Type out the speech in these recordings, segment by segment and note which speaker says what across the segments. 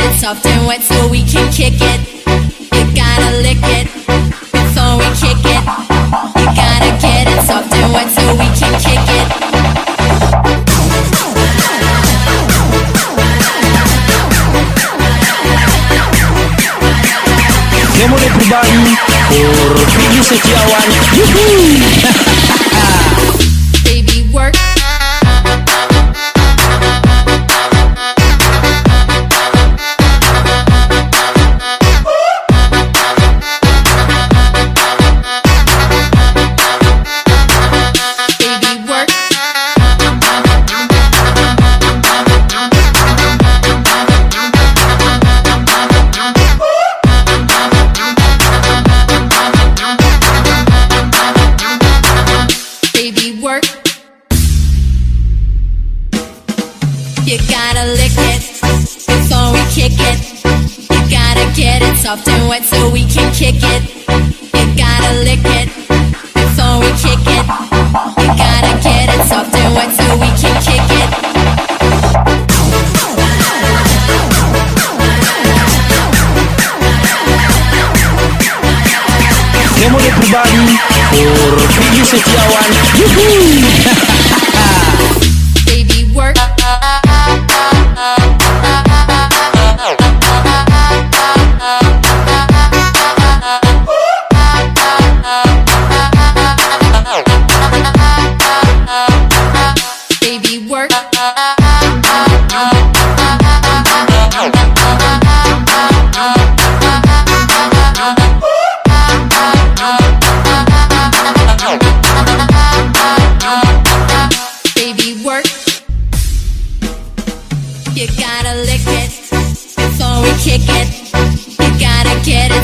Speaker 1: gotta it soft and wet so we can kick it. You gotta lick it before we kick it. You gotta get it soft and wet so we can kick it.
Speaker 2: Memori pribadi Pur Pigi Setiawan Yuhu
Speaker 1: Baby work. It. You gotta get it soft and wet so we can kick it. You gotta lick it before we kick it. You gotta get it soft and wet so we can kick it.
Speaker 2: Memori pribadi Pur Pigi Setiawan Yuhu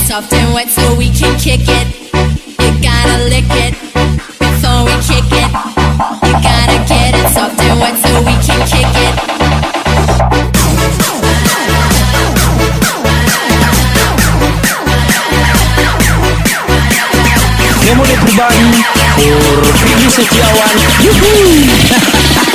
Speaker 1: soft and wet so we can kick it. You gotta lick it before we kick it. You gotta get it soft and wet so we can kick it.
Speaker 2: Pribadi Pur Pigi Setiawan Yuhu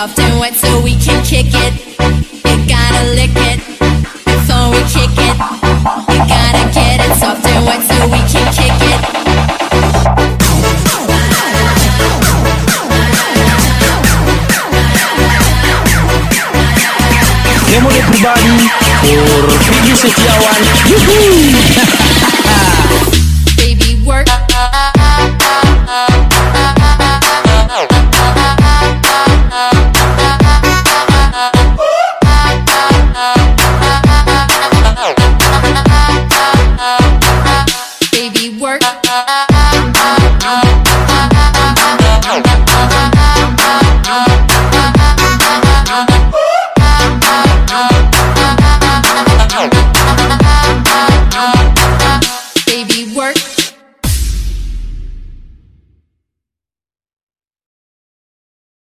Speaker 1: soft and wet so we can kick it. You gotta lick it before we kick it. You gotta get it soft and wet so we can kick it.
Speaker 2: Memori pribadi Pur Pigi Setiawan Yuhu